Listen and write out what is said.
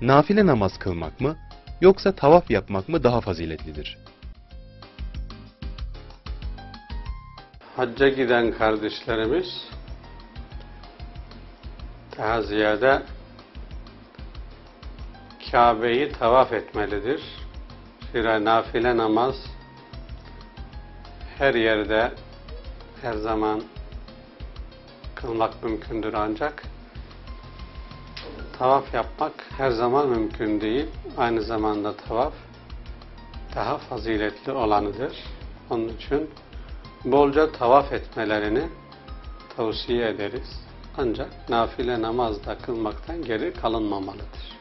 Nafile namaz kılmak mı yoksa tavaf yapmak mı daha faziletlidir? Hacca giden kardeşlerimiz daha ziyade Kabe'yi tavaf etmelidir. Zira nafile namaz her yerde her zaman kılmak mümkündür ancak tavaf yapmak her zaman mümkün değil. Aynı zamanda tavaf daha faziletli olanıdır. Onun için bolca tavaf etmelerini tavsiye ederiz. Ancak nafile namaz da kılmaktan geri kalınmamalıdır.